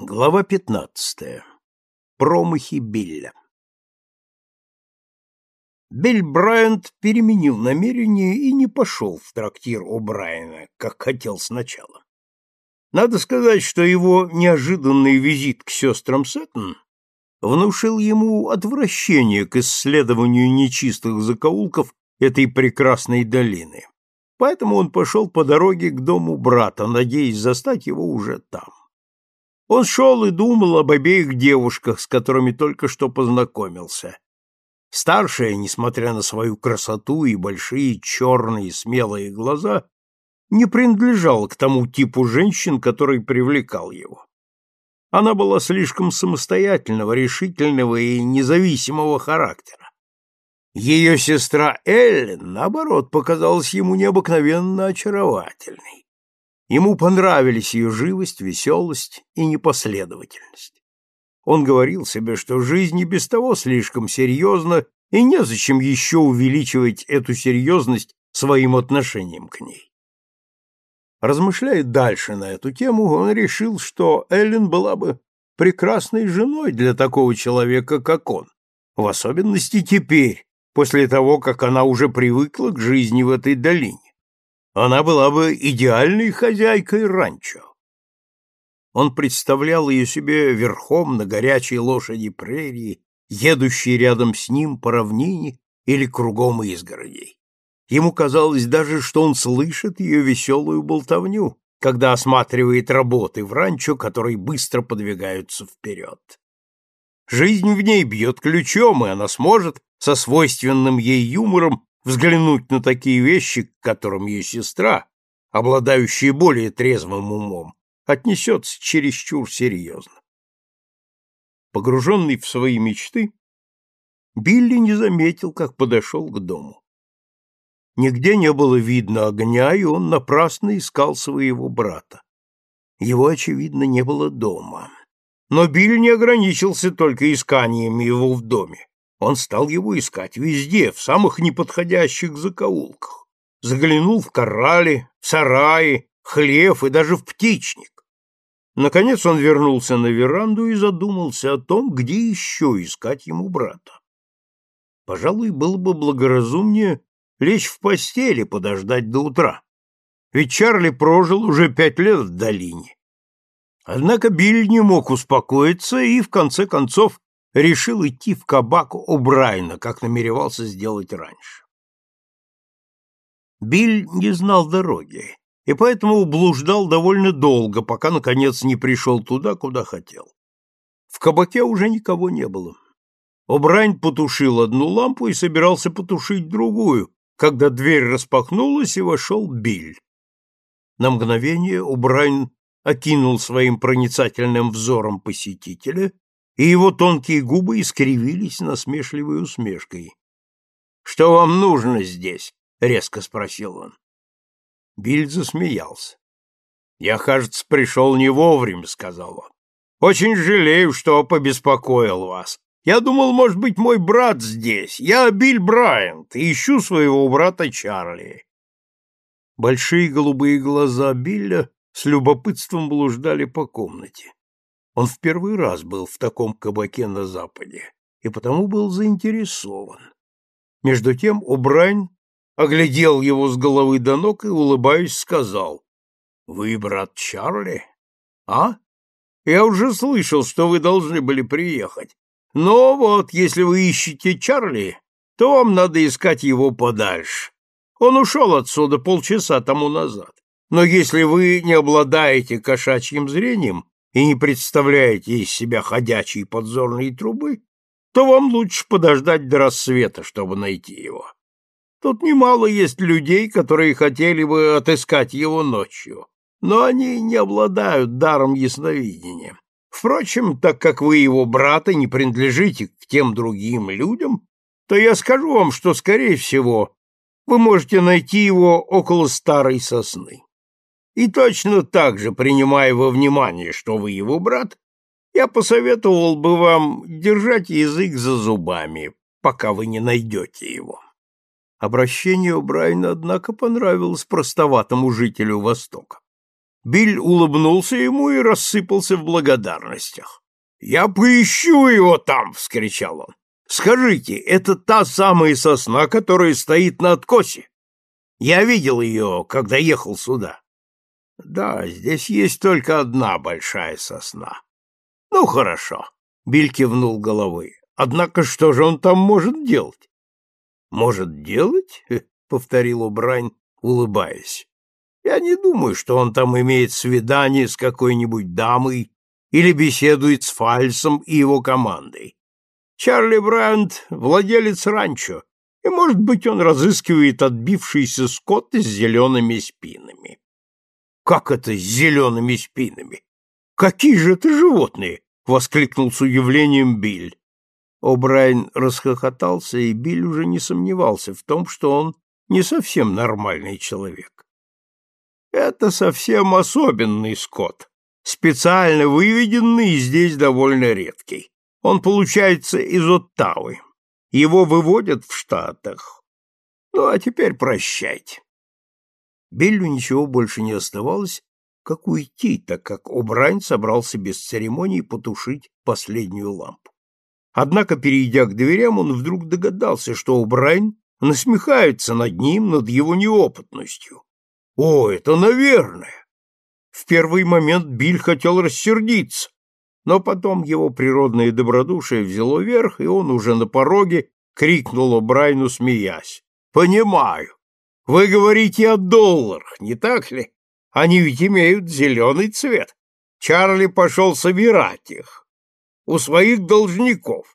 Глава пятнадцатая. Промахи Билля. Билл Брайант переменил намерение и не пошел в трактир О'Брайена, как хотел сначала. Надо сказать, что его неожиданный визит к сестрам Сэттон внушил ему отвращение к исследованию нечистых закоулков этой прекрасной долины. Поэтому он пошел по дороге к дому брата, надеясь застать его уже там. Он шел и думал об обеих девушках, с которыми только что познакомился. Старшая, несмотря на свою красоту и большие черные смелые глаза, не принадлежала к тому типу женщин, который привлекал его. Она была слишком самостоятельного, решительного и независимого характера. Ее сестра Эллен, наоборот, показалась ему необыкновенно очаровательной. Ему понравились ее живость, веселость и непоследовательность. Он говорил себе, что жизнь и без того слишком серьезна, и незачем еще увеличивать эту серьезность своим отношением к ней. Размышляя дальше на эту тему, он решил, что Эллен была бы прекрасной женой для такого человека, как он, в особенности теперь, после того, как она уже привыкла к жизни в этой долине она была бы идеальной хозяйкой ранчо. Он представлял ее себе верхом на горячей лошади прерии, едущей рядом с ним по равнине или кругом изгородей. Ему казалось даже, что он слышит ее веселую болтовню, когда осматривает работы в ранчо, которые быстро подвигаются вперед. Жизнь в ней бьет ключом, и она сможет со свойственным ей юмором взглянуть на такие вещи, к которым ее сестра, обладающая более трезвым умом, отнесется чересчур серьезно. Погруженный в свои мечты, Билли не заметил, как подошел к дому. Нигде не было видно огня, и он напрасно искал своего брата. Его, очевидно, не было дома. Но Билли не ограничился только исканием его в доме. Он стал его искать везде, в самых неподходящих закоулках. Заглянул в коррали, в сараи, хлев и даже в птичник. Наконец он вернулся на веранду и задумался о том, где еще искать ему брата. Пожалуй, было бы благоразумнее лечь в постели, подождать до утра. Ведь Чарли прожил уже пять лет в долине. Однако Билл не мог успокоиться и, в конце концов, решил идти в кабак у Брайна, как намеревался сделать раньше. Биль не знал дороги, и поэтому блуждал довольно долго, пока, наконец, не пришел туда, куда хотел. В кабаке уже никого не было. О'Брайн потушил одну лампу и собирался потушить другую, когда дверь распахнулась и вошел Биль. На мгновение О'Брайн окинул своим проницательным взором посетителя и его тонкие губы искривились насмешливой усмешкой. «Что вам нужно здесь?» — резко спросил он. Биль засмеялся. «Я, кажется, пришел не вовремя», — сказал он. «Очень жалею, что побеспокоил вас. Я думал, может быть, мой брат здесь. Я Билл Брайант и ищу своего брата Чарли». Большие голубые глаза Билля с любопытством блуждали по комнате. Он в первый раз был в таком кабаке на Западе и потому был заинтересован. Между тем Убрань оглядел его с головы до ног и, улыбаясь, сказал, «Вы брат Чарли? А? Я уже слышал, что вы должны были приехать. Но вот, если вы ищете Чарли, то вам надо искать его подальше. Он ушел отсюда полчаса тому назад. Но если вы не обладаете кошачьим зрением, и не представляете из себя ходячие подзорные трубы, то вам лучше подождать до рассвета, чтобы найти его. Тут немало есть людей, которые хотели бы отыскать его ночью, но они не обладают даром ясновидения. Впрочем, так как вы его брат и не принадлежите к тем другим людям, то я скажу вам, что, скорее всего, вы можете найти его около старой сосны. И точно так же, принимая во внимание, что вы его брат, я посоветовал бы вам держать язык за зубами, пока вы не найдете его. Обращение Брайна, однако, понравилось простоватому жителю Востока. Билл улыбнулся ему и рассыпался в благодарностях. «Я поищу его там!» — вскричал он. «Скажите, это та самая сосна, которая стоит на откосе? Я видел ее, когда ехал сюда». «Да, здесь есть только одна большая сосна». «Ну, хорошо», — Биль кивнул головой. «Однако что же он там может делать?» «Может делать?» — повторил Убрань, улыбаясь. «Я не думаю, что он там имеет свидание с какой-нибудь дамой или беседует с Фальсом и его командой. Чарли Брандт — владелец ранчо, и, может быть, он разыскивает отбившийся скот с зелеными спинами. «Как это с зелеными спинами? Какие же это животные?» — воскликнул с удивлением Биль. О'Брайен расхохотался, и Биль уже не сомневался в том, что он не совсем нормальный человек. «Это совсем особенный скот, специально выведенный и здесь довольно редкий. Он получается из Оттавы. Его выводят в Штатах. Ну, а теперь прощайте. Биллю ничего больше не оставалось, как уйти, так как О'Брайн собрался без церемоний потушить последнюю лампу. Однако, перейдя к дверям, он вдруг догадался, что О'Брайн насмехается над ним, над его неопытностью. О, это наверное! В первый момент Биль хотел рассердиться, но потом его природное добродушие взяло верх, и он уже на пороге крикнул Брайну, смеясь. «Понимаю. Вы говорите о долларах, не так ли? Они ведь имеют зеленый цвет. Чарли пошел собирать их. У своих должников.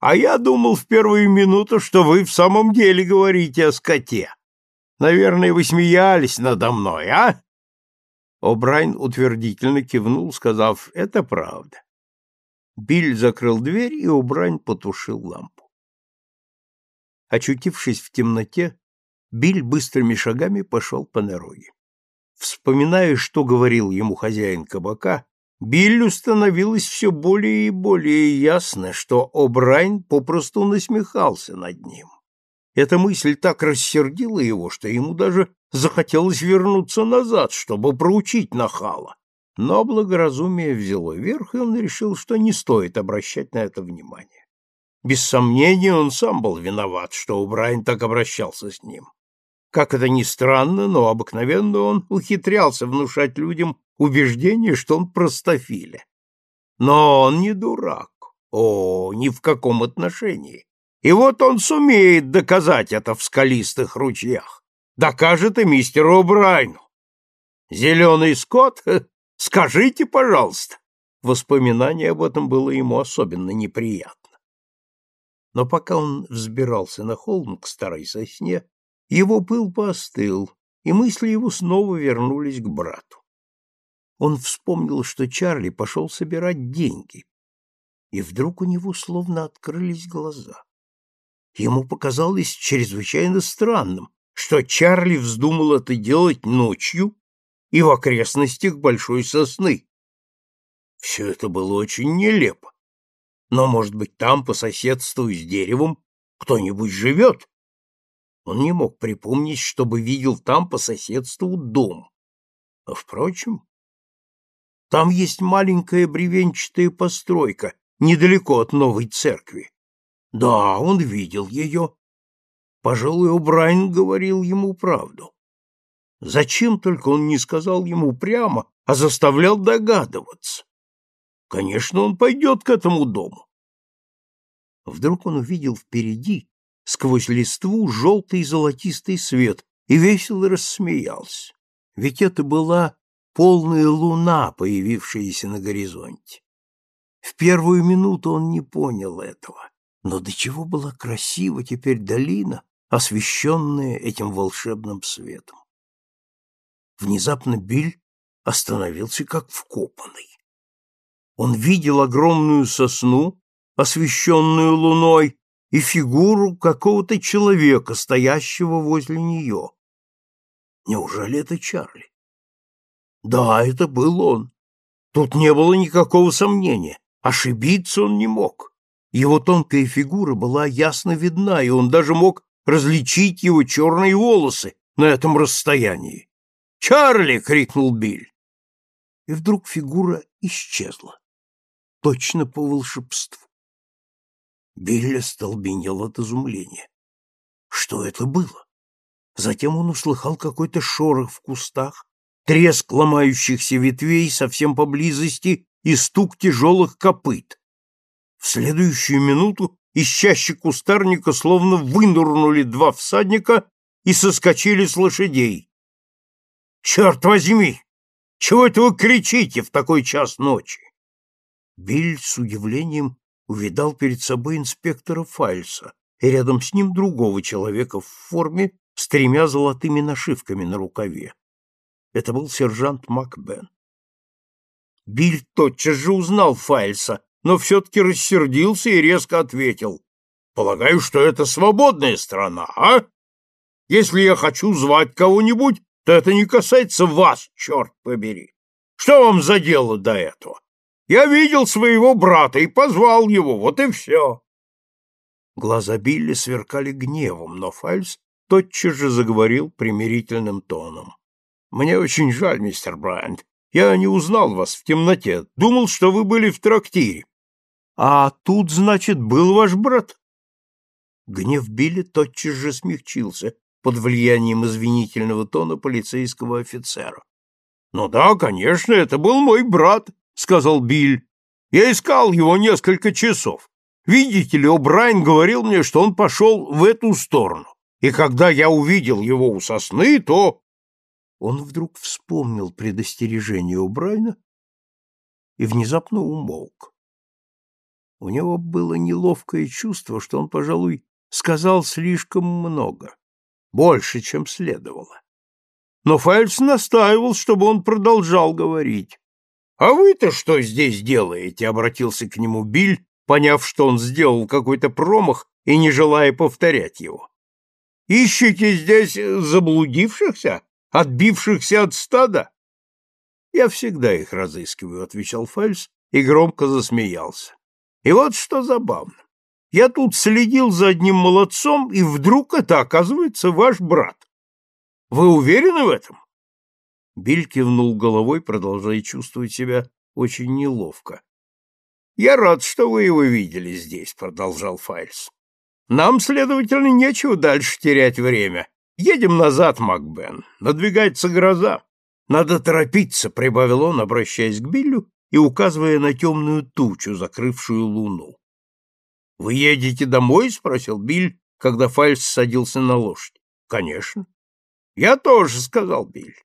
А я думал в первую минуту, что вы в самом деле говорите о скоте. Наверное, вы смеялись надо мной, а? О'Брайн утвердительно кивнул, сказав, это правда. Биль закрыл дверь, и О'Брайн потушил лампу. Очутившись в темноте, Биль быстрыми шагами пошел по дороге. Вспоминая, что говорил ему хозяин кабака, Биллю становилось все более и более ясно, что О'Брайн попросту насмехался над ним. Эта мысль так рассердила его, что ему даже захотелось вернуться назад, чтобы проучить нахала. Но благоразумие взяло верх, и он решил, что не стоит обращать на это внимание. Без сомнения, он сам был виноват, что Брайан так обращался с ним. Как это ни странно, но обыкновенно он ухитрялся внушать людям убеждение, что он простофиля. Но он не дурак. О, ни в каком отношении. И вот он сумеет доказать это в скалистых ручьях. Докажет и мистеру О'Брайну. Зеленый скот? Скажите, пожалуйста. Воспоминание об этом было ему особенно неприятно. Но пока он взбирался на холм к старой сосне, его пыл поостыл, и мысли его снова вернулись к брату. Он вспомнил, что Чарли пошел собирать деньги, и вдруг у него словно открылись глаза. Ему показалось чрезвычайно странным, что Чарли вздумал это делать ночью и в окрестностях Большой Сосны. Все это было очень нелепо. Но, может быть, там, по соседству с деревом, кто-нибудь живет? Он не мог припомнить, чтобы видел там по соседству дом. А, впрочем, там есть маленькая бревенчатая постройка, недалеко от новой церкви. Да, он видел ее. Пожалуй, О'Брайен говорил ему правду. Зачем только он не сказал ему прямо, а заставлял догадываться? Конечно, он пойдет к этому дому. Вдруг он увидел впереди, сквозь листву, желтый золотистый свет и весело рассмеялся. Ведь это была полная луна, появившаяся на горизонте. В первую минуту он не понял этого. Но до чего была красива теперь долина, освещенная этим волшебным светом. Внезапно Биль остановился как вкопанный. Он видел огромную сосну, освещенную луной, и фигуру какого-то человека, стоящего возле нее. Неужели это Чарли? Да, это был он. Тут не было никакого сомнения. Ошибиться он не мог. Его тонкая фигура была ясно видна, и он даже мог различить его черные волосы на этом расстоянии. «Чарли!» — крикнул Биль. и вдруг фигура исчезла, точно по волшебству. Билли столбенел от изумления. Что это было? Затем он услыхал какой-то шорох в кустах, треск ломающихся ветвей совсем поблизости и стук тяжелых копыт. В следующую минуту из чащи кустарника словно вынурнули два всадника и соскочили с лошадей. «Черт возьми! Чего это вы кричите в такой час ночи?» Биль с удивлением увидал перед собой инспектора Фальса и рядом с ним другого человека в форме с тремя золотыми нашивками на рукаве. Это был сержант Макбен. Биль тотчас же узнал Файльса, но все-таки рассердился и резко ответил. «Полагаю, что это свободная страна, а? Если я хочу звать кого-нибудь, то это не касается вас, черт побери. Что вам за дело до этого? Я видел своего брата и позвал его, вот и все». Глаза Билли сверкали гневом, но Фальс тотчас же заговорил примирительным тоном. «Мне очень жаль, мистер Брайант. Я не узнал вас в темноте. Думал, что вы были в трактире. А тут, значит, был ваш брат?» Гнев Билли тотчас же смягчился под влиянием извинительного тона полицейского офицера. «Ну да, конечно, это был мой брат», — сказал Биль. «Я искал его несколько часов. Видите ли, О'Брайен говорил мне, что он пошел в эту сторону. И когда я увидел его у сосны, то он вдруг вспомнил предостережение у Брайна и внезапно умолк. У него было неловкое чувство, что он, пожалуй, сказал слишком много, больше, чем следовало. Но Файльс настаивал, чтобы он продолжал говорить. «А вы-то что здесь делаете?» — обратился к нему Биль, поняв, что он сделал какой-то промах и не желая повторять его. «Ищете здесь заблудившихся? Отбившихся от стада? Я всегда их разыскиваю, отвечал Фальс и громко засмеялся. И вот что забавно. Я тут следил за одним молодцом, и вдруг это оказывается ваш брат. Вы уверены в этом? Биль кивнул головой, продолжая чувствовать себя очень неловко. «Я рад, что вы его видели здесь», — продолжал Файльс. «Нам, следовательно, нечего дальше терять время. Едем назад, Макбен. Надвигается гроза. Надо торопиться, прибавил он, обращаясь к Биллю и указывая на темную тучу, закрывшую луну. Вы едете домой? спросил Биль, когда Фальс садился на лошадь. Конечно. Я тоже, сказал Биль.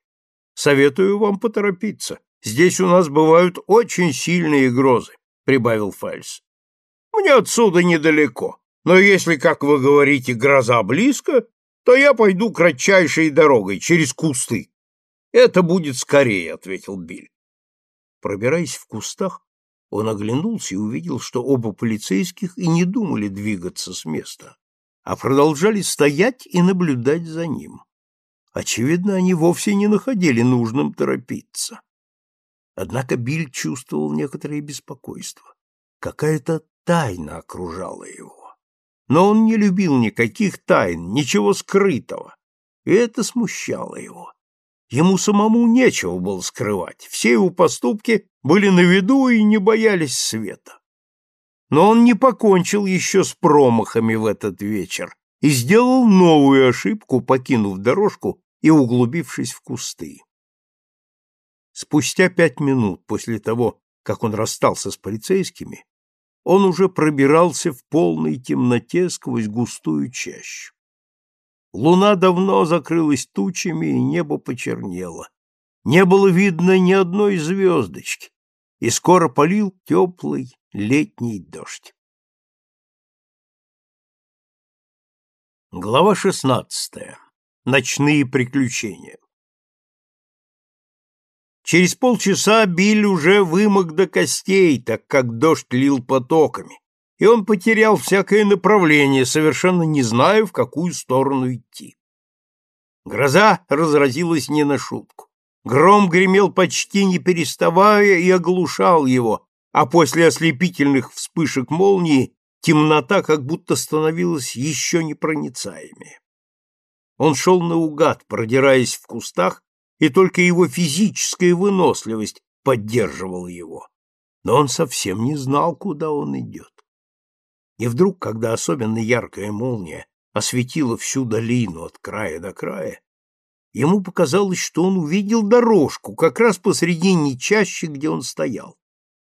Советую вам поторопиться. Здесь у нас бывают очень сильные грозы, прибавил Фальс. Мне отсюда недалеко, но если, как вы говорите, гроза близко, то я пойду кратчайшей дорогой, через кусты. Это будет скорее, — ответил Биль. Пробираясь в кустах, он оглянулся и увидел, что оба полицейских и не думали двигаться с места, а продолжали стоять и наблюдать за ним. Очевидно, они вовсе не находили нужным торопиться. Однако Биль чувствовал некоторое беспокойство. Какая-то тайна окружала его. Но он не любил никаких тайн, ничего скрытого, и это смущало его. Ему самому нечего было скрывать, все его поступки были на виду и не боялись света. Но он не покончил еще с промахами в этот вечер и сделал новую ошибку, покинув дорожку и углубившись в кусты. Спустя пять минут после того, как он расстался с полицейскими, он уже пробирался в полной темноте сквозь густую чащу. Луна давно закрылась тучами, и небо почернело. Не было видно ни одной звездочки, и скоро полил теплый летний дождь. Глава шестнадцатая. Ночные приключения. Через полчаса Биль уже вымок до костей, так как дождь лил потоками, и он потерял всякое направление, совершенно не зная, в какую сторону идти. Гроза разразилась не на шутку. Гром гремел почти не переставая и оглушал его, а после ослепительных вспышек молнии темнота как будто становилась еще непроницаемее. Он шел наугад, продираясь в кустах и только его физическая выносливость поддерживал его, но он совсем не знал, куда он идет. И вдруг, когда особенно яркая молния осветила всю долину от края до края, ему показалось, что он увидел дорожку как раз посредине чащи, где он стоял.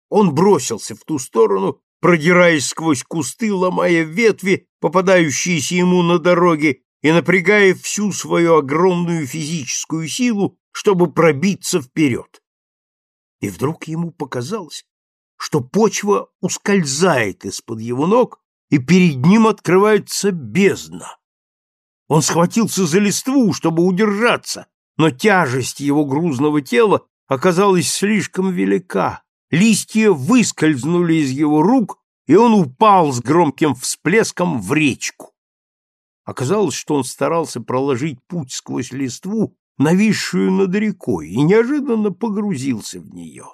Он бросился в ту сторону, продираясь сквозь кусты, ломая ветви, попадающиеся ему на дороге, и напрягая всю свою огромную физическую силу, чтобы пробиться вперед. И вдруг ему показалось, что почва ускользает из-под его ног, и перед ним открывается бездна. Он схватился за листву, чтобы удержаться, но тяжесть его грузного тела оказалась слишком велика. Листья выскользнули из его рук, и он упал с громким всплеском в речку. Оказалось, что он старался проложить путь сквозь листву, нависшую над рекой, и неожиданно погрузился в нее.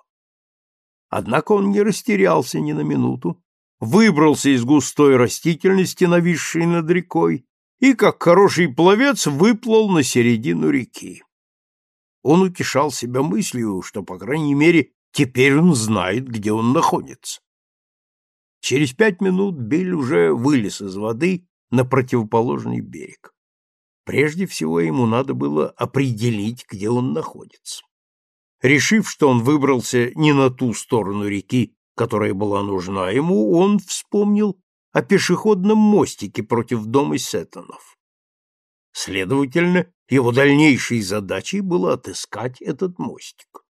Однако он не растерялся ни на минуту, выбрался из густой растительности, нависшей над рекой, и, как хороший пловец, выплыл на середину реки. Он утешал себя мыслью, что, по крайней мере, теперь он знает, где он находится. Через пять минут Биль уже вылез из воды на противоположный берег. Прежде всего ему надо было определить, где он находится. Решив, что он выбрался не на ту сторону реки, которая была нужна ему, он вспомнил о пешеходном мостике против дома Сеттонов. Следовательно, его дальнейшей задачей было отыскать этот мостик.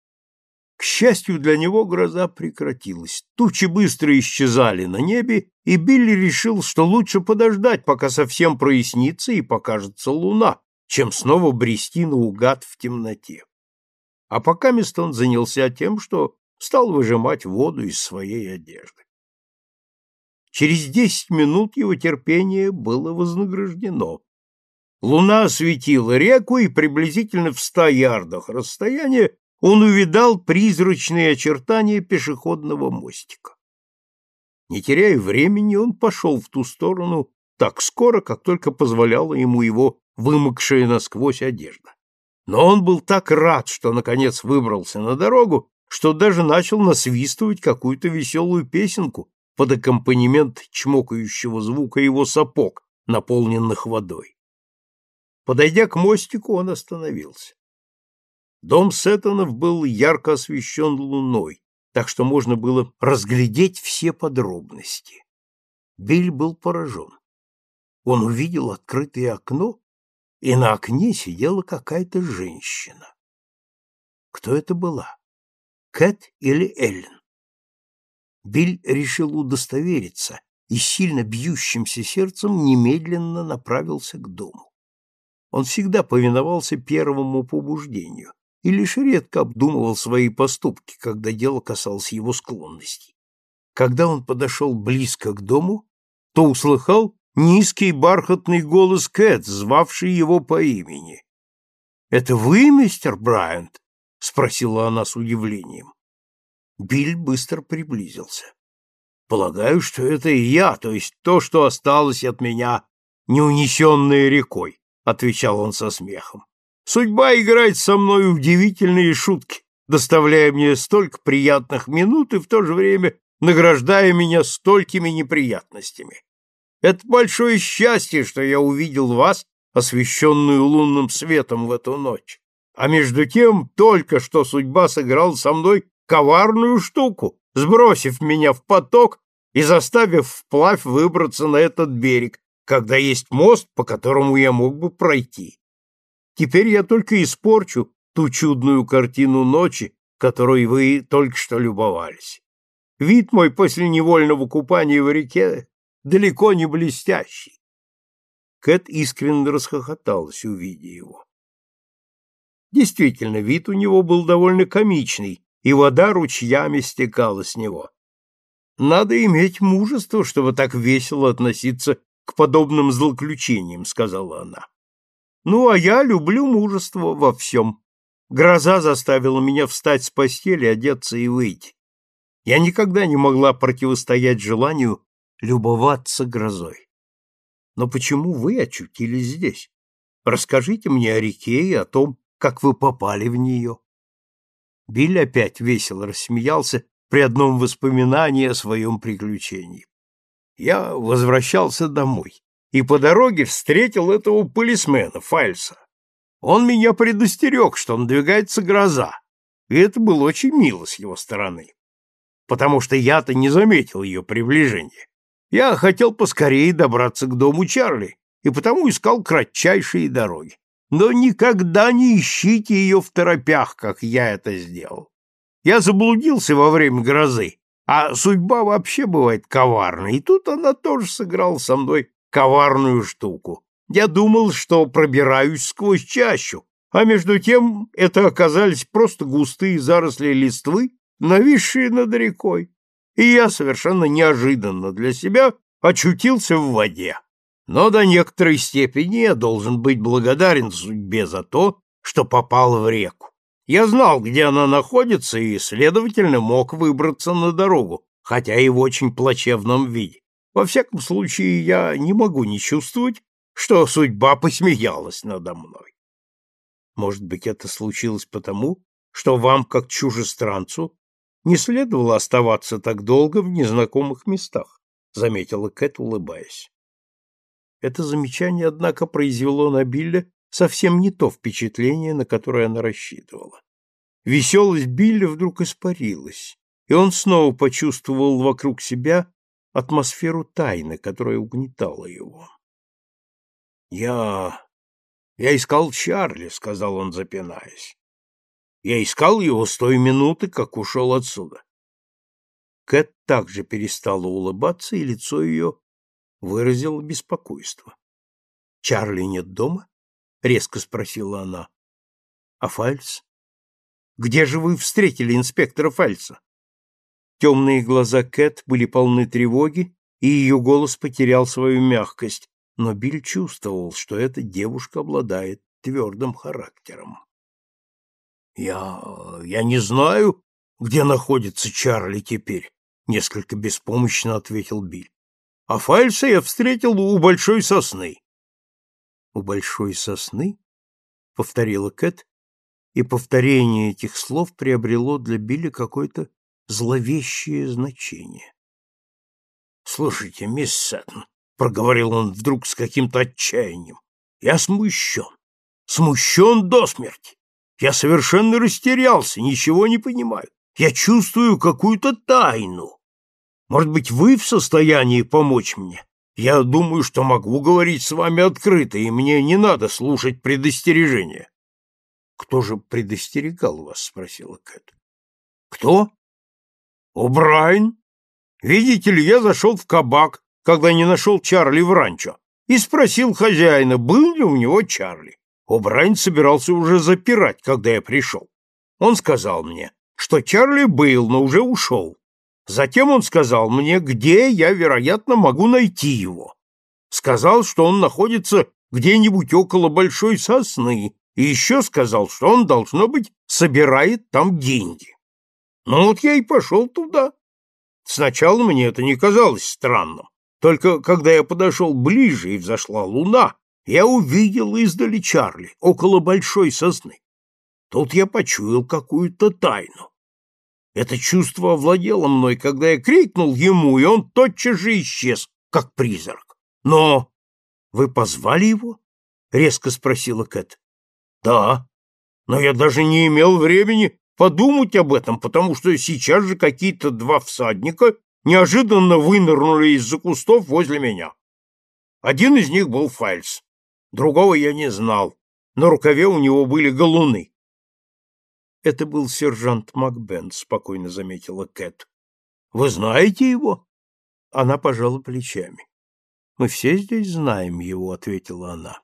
Счастью для него, гроза прекратилась. Тучи быстро исчезали на небе, и Билли решил, что лучше подождать, пока совсем прояснится и покажется луна, чем снова брести наугад в темноте. А пока мест он занялся тем, что стал выжимать воду из своей одежды. Через десять минут его терпение было вознаграждено. Луна осветила реку, и приблизительно в ста ярдах расстояния он увидал призрачные очертания пешеходного мостика. Не теряя времени, он пошел в ту сторону так скоро, как только позволяла ему его вымокшая насквозь одежда. Но он был так рад, что наконец выбрался на дорогу, что даже начал насвистывать какую-то веселую песенку под аккомпанемент чмокающего звука его сапог, наполненных водой. Подойдя к мостику, он остановился. Дом Сеттонов был ярко освещен луной, так что можно было разглядеть все подробности. Биль был поражен. Он увидел открытое окно, и на окне сидела какая-то женщина. Кто это была? Кэт или Эллен? Биль решил удостовериться и сильно бьющимся сердцем немедленно направился к дому. Он всегда повиновался первому побуждению, и лишь редко обдумывал свои поступки, когда дело касалось его склонностей. Когда он подошел близко к дому, то услыхал низкий бархатный голос Кэт, звавший его по имени. «Это вы, мистер Брайант?» — спросила она с удивлением. Биль быстро приблизился. «Полагаю, что это и я, то есть то, что осталось от меня, не унесенное рекой», — отвечал он со смехом. Судьба играет со мной удивительные шутки, доставляя мне столько приятных минут и в то же время награждая меня столькими неприятностями. Это большое счастье, что я увидел вас, освещенную лунным светом в эту ночь. А между тем только что судьба сыграла со мной коварную штуку, сбросив меня в поток и заставив вплавь выбраться на этот берег, когда есть мост, по которому я мог бы пройти. Теперь я только испорчу ту чудную картину ночи, которой вы только что любовались. Вид мой после невольного купания в реке далеко не блестящий. Кэт искренне расхохоталась, увидя его. Действительно, вид у него был довольно комичный, и вода ручьями стекала с него. Надо иметь мужество, чтобы так весело относиться к подобным злоключениям, сказала она. Ну, а я люблю мужество во всем. Гроза заставила меня встать с постели, одеться и выйти. Я никогда не могла противостоять желанию любоваться грозой. Но почему вы очутились здесь? Расскажите мне о реке и о том, как вы попали в нее. Билли опять весело рассмеялся при одном воспоминании о своем приключении. Я возвращался домой и по дороге встретил этого полисмена, Фальса. Он меня предостерег, что надвигается гроза, и это было очень мило с его стороны, потому что я-то не заметил ее приближения. Я хотел поскорее добраться к дому Чарли, и потому искал кратчайшие дороги. Но никогда не ищите ее в торопях, как я это сделал. Я заблудился во время грозы, а судьба вообще бывает коварной, и тут она тоже сыграла со мной коварную штуку. Я думал, что пробираюсь сквозь чащу, а между тем это оказались просто густые заросли листвы, нависшие над рекой, и я совершенно неожиданно для себя очутился в воде. Но до некоторой степени я должен быть благодарен судьбе за то, что попал в реку. Я знал, где она находится, и, следовательно, мог выбраться на дорогу, хотя и в очень плачевном виде. Во всяком случае, я не могу не чувствовать, что судьба посмеялась надо мной. Может быть, это случилось потому, что вам, как чужестранцу, не следовало оставаться так долго в незнакомых местах, заметила Кэт, улыбаясь. Это замечание, однако, произвело на Билля совсем не то впечатление, на которое она рассчитывала. Веселость Билля вдруг испарилась, и он снова почувствовал вокруг себя атмосферу тайны, которая угнетала его. «Я... я искал Чарли», — сказал он, запинаясь. «Я искал его с той минуты, как ушел отсюда». Кэт также перестала улыбаться, и лицо ее выразило беспокойство. «Чарли нет дома?» — резко спросила она. «А Фальц? Где же вы встретили инспектора Фальца?» Темные глаза Кэт были полны тревоги, и ее голос потерял свою мягкость, но Биль чувствовал, что эта девушка обладает твердым характером. «Я... я не знаю, где находится Чарли теперь», — несколько беспомощно ответил Биль. «А Фальса я встретил у большой сосны». «У большой сосны?» — повторила Кэт, и повторение этих слов приобрело для Билли какое-то зловещее значение. «Слушайте, мисс Сэттон», — проговорил он вдруг с каким-то отчаянием, — «я смущен, смущен до смерти. Я совершенно растерялся, ничего не понимаю. Я чувствую какую-то тайну. Может быть, вы в состоянии помочь мне? Я думаю, что могу говорить с вами открыто, и мне не надо слушать предостережения. Кто же предостерегал вас? спросила Кэт. Кто? О'Брайен. Видите ли, я зашел в кабак, когда не нашел Чарли в ранчо, и спросил хозяина, был ли у него Чарли. О'Брайен собирался уже запирать, когда я пришел. Он сказал мне, что Чарли был, но уже ушел. Затем он сказал мне, где я, вероятно, могу найти его. Сказал, что он находится где-нибудь около большой сосны, и еще сказал, что он, должно быть, собирает там деньги. Ну вот я и пошел туда. Сначала мне это не казалось странным, только когда я подошел ближе и взошла луна, я увидел издали Чарли, около большой сосны. Тут я почуял какую-то тайну. Это чувство овладело мной, когда я крикнул ему, и он тотчас же исчез, как призрак. Но вы позвали его? резко спросила Кэт. Да, но я даже не имел времени подумать об этом, потому что сейчас же какие-то два всадника неожиданно вынырнули из-за кустов возле меня. Один из них был Фальс, другого я не знал. На рукаве у него были галуны. Это был сержант Макбен, спокойно заметила Кэт. Вы знаете его? Она пожала плечами. Мы все здесь знаем его, ответила она.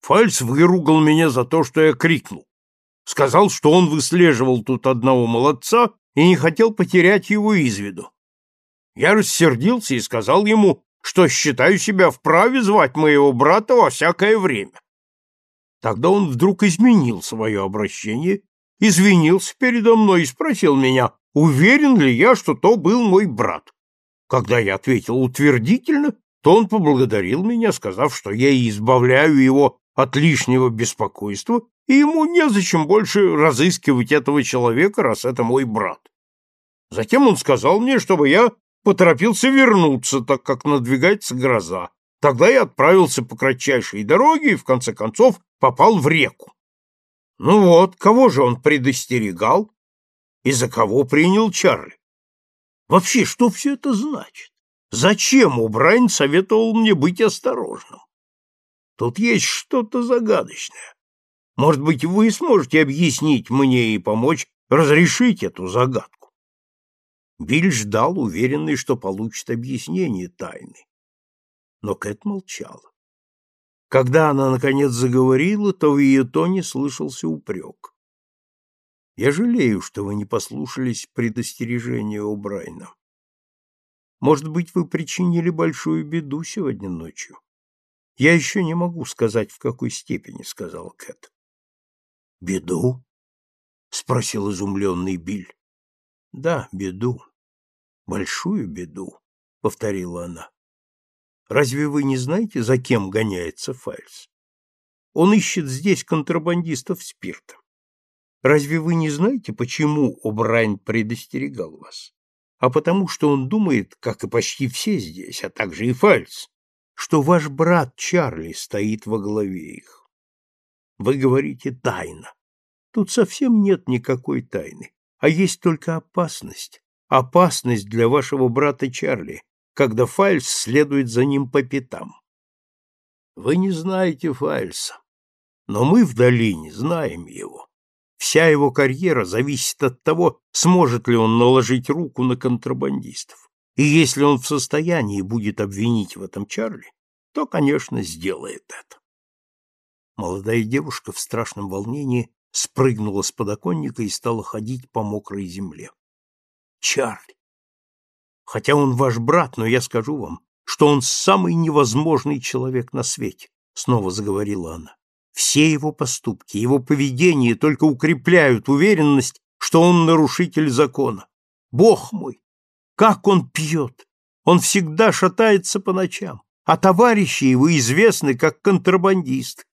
Фальц выругал меня за то, что я крикнул. Сказал, что он выслеживал тут одного молодца и не хотел потерять его из виду. Я рассердился и сказал ему, что считаю себя вправе звать моего брата во всякое время. Тогда он вдруг изменил свое обращение, извинился передо мной и спросил меня, уверен ли я, что то был мой брат. Когда я ответил утвердительно, то он поблагодарил меня, сказав, что я избавляю его от лишнего беспокойства и ему незачем больше разыскивать этого человека, раз это мой брат. Затем он сказал мне, чтобы я поторопился вернуться, так как надвигается гроза. Тогда я отправился по кратчайшей дороге и, в конце концов, попал в реку. Ну вот, кого же он предостерегал? И за кого принял Чарли? Вообще, что все это значит? Зачем Убрайн советовал мне быть осторожным? Тут есть что-то загадочное. Может быть, вы сможете объяснить мне и помочь разрешить эту загадку? Биль ждал, уверенный, что получит объяснение тайны. Но Кэт молчала. Когда она, наконец, заговорила, то в ее тоне слышался упрек. «Я жалею, что вы не послушались предостережения у Брайна. Может быть, вы причинили большую беду сегодня ночью? Я еще не могу сказать, в какой степени», — сказал Кэт. «Беду?» — спросил изумленный Биль. «Да, беду. Большую беду», — повторила она. Разве вы не знаете, за кем гоняется Фальс? Он ищет здесь контрабандистов спирта. Разве вы не знаете, почему Обрань предостерегал вас? А потому, что он думает, как и почти все здесь, а также и Фальс, что ваш брат Чарли стоит во главе их. Вы говорите «тайна». Тут совсем нет никакой тайны, а есть только опасность. Опасность для вашего брата Чарли, когда Фальс следует за ним по пятам. Вы не знаете Фальса, но мы в долине знаем его. Вся его карьера зависит от того, сможет ли он наложить руку на контрабандистов. И если он в состоянии будет обвинить в этом Чарли, то, конечно, сделает это. Молодая девушка в страшном волнении спрыгнула с подоконника и стала ходить по мокрой земле. Чарли! Хотя он ваш брат, но я скажу вам, что он самый невозможный человек на свете, снова заговорила она. Все его поступки, его поведение только укрепляют уверенность, что он нарушитель закона. Бог мой, как он пьет! Он всегда шатается по ночам, а товарищи его известны как контрабандисты.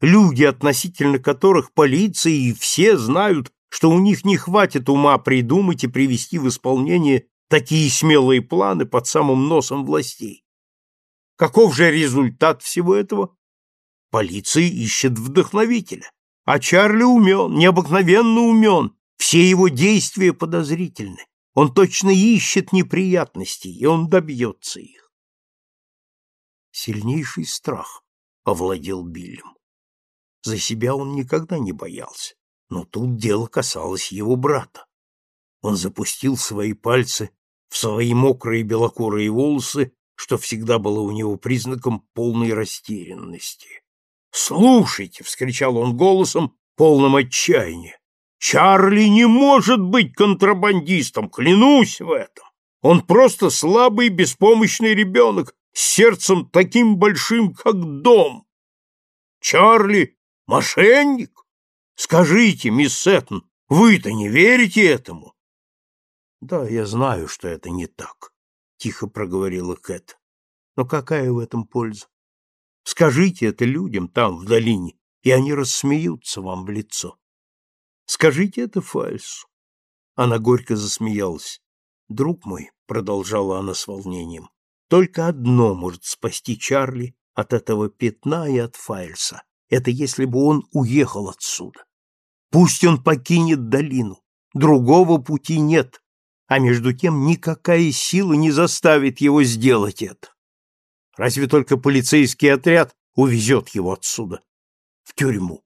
Люди, относительно которых полиция и все знают, что у них не хватит ума придумать и привести в исполнение такие смелые планы под самым носом властей. Каков же результат всего этого? Полиция ищет вдохновителя, а Чарли умен, необыкновенно умен, все его действия подозрительны. Он точно ищет неприятностей, и он добьется их. Сильнейший страх овладел Биллем. За себя он никогда не боялся, но тут дело касалось его брата. Он запустил свои пальцы в свои мокрые белокурые волосы, что всегда было у него признаком полной растерянности. «Слушайте!» — вскричал он голосом, полным отчаяния. «Чарли не может быть контрабандистом, клянусь в этом! Он просто слабый беспомощный ребенок с сердцем таким большим, как дом! Чарли — мошенник? Скажите, мисс Сеттон, вы-то не верите этому?» Да, я знаю, что это не так, тихо проговорила Кэт. Но какая в этом польза? Скажите это людям там в долине, и они рассмеются вам в лицо. Скажите это Фальсу. Она горько засмеялась. Друг мой, продолжала она с волнением, только одно может спасти Чарли от этого пятна и от Фальса. Это если бы он уехал отсюда. Пусть он покинет долину. Другого пути нет а между тем никакая сила не заставит его сделать это. Разве только полицейский отряд увезет его отсюда, в тюрьму.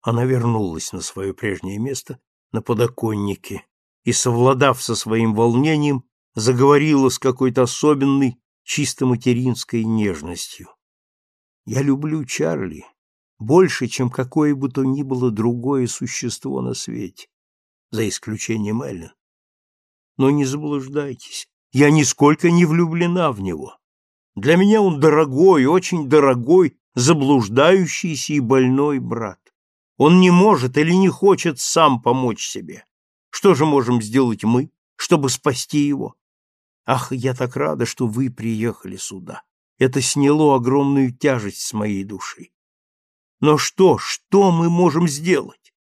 Она вернулась на свое прежнее место, на подоконнике, и, совладав со своим волнением, заговорила с какой-то особенной, чисто материнской нежностью. «Я люблю Чарли больше, чем какое бы то ни было другое существо на свете, за исключением Эллен. Но не заблуждайтесь, я нисколько не влюблена в него. Для меня он дорогой, очень дорогой, заблуждающийся и больной брат. Он не может или не хочет сам помочь себе. Что же можем сделать мы, чтобы спасти его? Ах, я так рада, что вы приехали сюда. Это сняло огромную тяжесть с моей души. Но что, что мы можем сделать?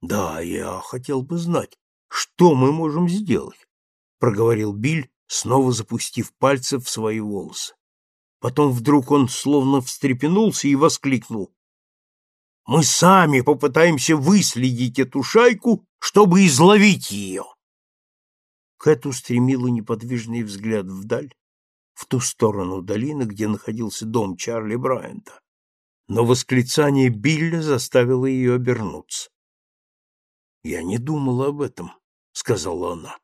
Да, я хотел бы знать, что мы можем сделать, проговорил Биль, снова запустив пальцы в свои волосы. Потом вдруг он словно встрепенулся и воскликнул. «Мы сами попытаемся выследить эту шайку, чтобы изловить ее!» Кэт устремила неподвижный взгляд вдаль, в ту сторону долины, где находился дом Чарли Брайанта. Но восклицание Билля заставило ее обернуться. «Я не думала об этом», — сказала она.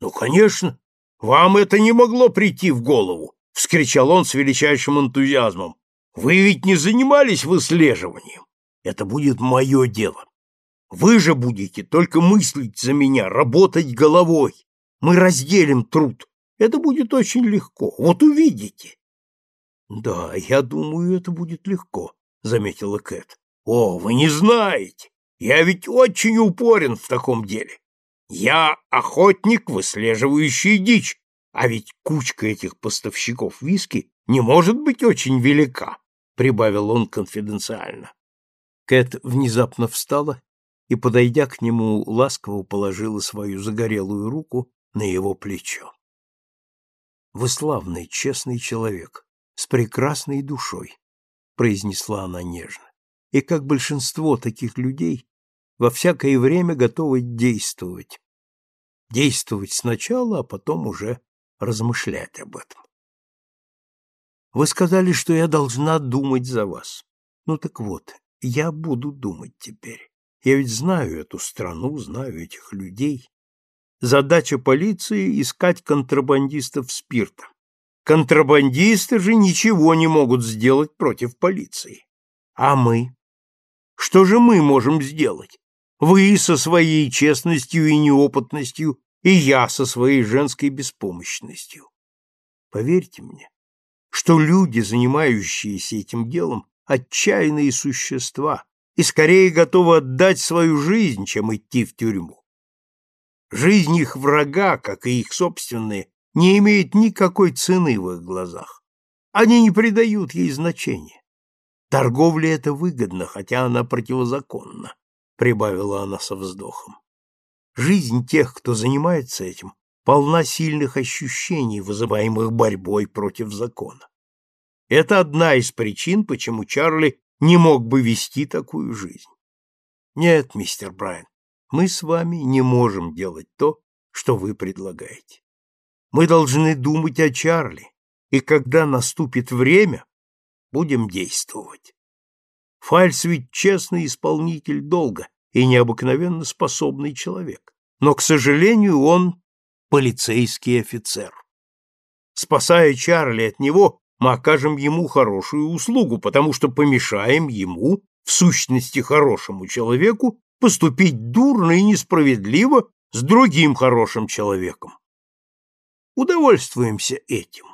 «Ну, конечно, вам это не могло прийти в голову вскричал он с величайшим энтузиазмом. Вы ведь не занимались выслеживанием. Это будет мое дело. Вы же будете только мыслить за меня, работать головой. Мы разделим труд. Это будет очень легко. Вот увидите. Да, я думаю, это будет легко, заметила Кэт. О, вы не знаете. Я ведь очень упорен в таком деле. Я охотник, выслеживающий дичь, а ведь кучка этих поставщиков виски не может быть очень велика, прибавил он конфиденциально. Кэт внезапно встала и, подойдя к нему, ласково положила свою загорелую руку на его плечо. Вы славный, честный человек, с прекрасной душой, произнесла она нежно. И как большинство таких людей, во всякое время готовы действовать. Действовать сначала, а потом уже размышлять об этом. Вы сказали, что я должна думать за вас. Ну так вот, я буду думать теперь. Я ведь знаю эту страну, знаю этих людей. Задача полиции — искать контрабандистов спирта. Контрабандисты же ничего не могут сделать против полиции. А мы? Что же мы можем сделать? Вы со своей честностью и неопытностью и я со своей женской беспомощностью. Поверьте мне, что люди, занимающиеся этим делом, отчаянные существа и скорее готовы отдать свою жизнь, чем идти в тюрьму. Жизнь их врага, как и их собственные, не имеет никакой цены в их глазах. Они не придают ей значения. Торговля это выгодно, хотя она противозаконна, прибавила она со вздохом. Жизнь тех, кто занимается этим, полна сильных ощущений, вызываемых борьбой против закона. Это одна из причин, почему Чарли не мог бы вести такую жизнь. Нет, мистер Брайан, мы с вами не можем делать то, что вы предлагаете. Мы должны думать о Чарли, и когда наступит время, будем действовать. Фальс ведь честный исполнитель долга, и необыкновенно способный человек. Но, к сожалению, он полицейский офицер. Спасая Чарли от него, мы окажем ему хорошую услугу, потому что помешаем ему, в сущности хорошему человеку, поступить дурно и несправедливо с другим хорошим человеком. Удовольствуемся этим.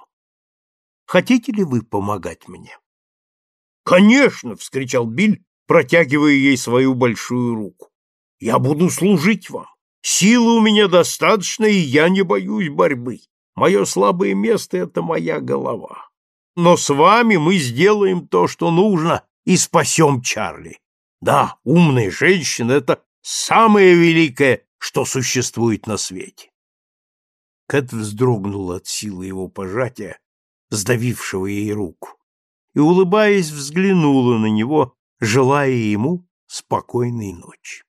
Хотите ли вы помогать мне? Конечно, вскричал Биль, протягивая ей свою большую руку. «Я буду служить вам. Силы у меня достаточно, и я не боюсь борьбы. Мое слабое место — это моя голова. Но с вами мы сделаем то, что нужно, и спасем Чарли. Да, умная женщина — это самое великое, что существует на свете». Кэт вздрогнула от силы его пожатия, сдавившего ей руку, и, улыбаясь, взглянула на него, желая ему спокойной ночи.